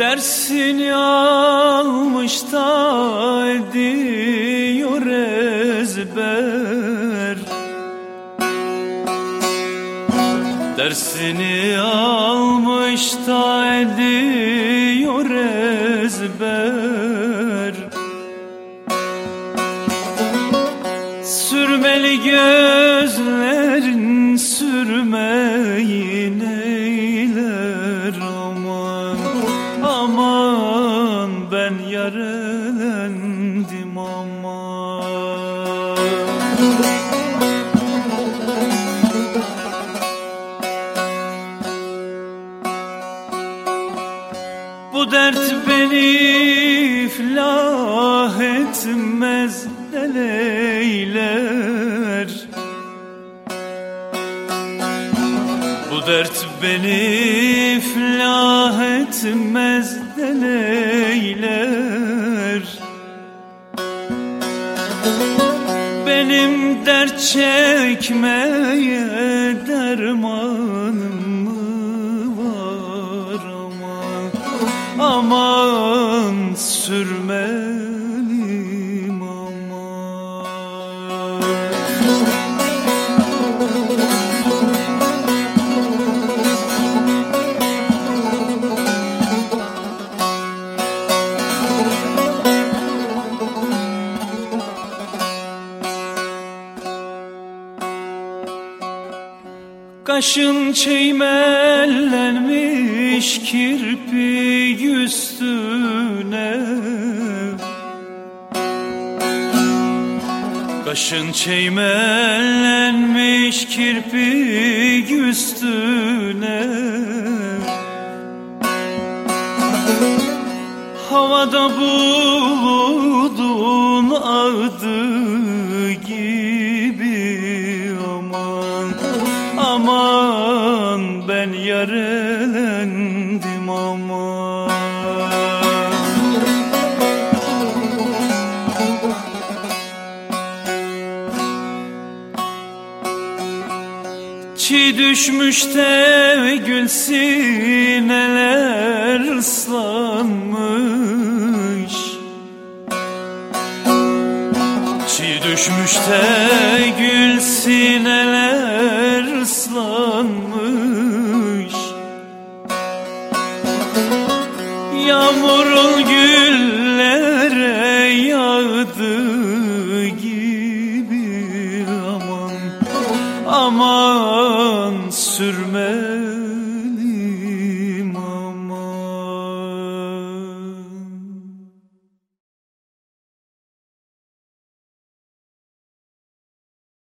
Dersini almış da ediyor ezber. Dersini almış da ediyor ezber. Sürmeli gözlerin sürmeyin yarelendim aman Bu dert beni iflah etmez neleyler? Bu dert beni iflah etmez neleyler Benim dert çekmeye dermanım mı var aman Aman sürmelim Kaşın çeymellenmiş kirpik üstüne. Kaşın çeymellenmiş kirpik üstüne. Havada buludun ağdı ben yarelendim aman Çiğ düşmüş de gül sineler ıslanmış. Çiğ düşmüş de gül sineler aman Aman sürme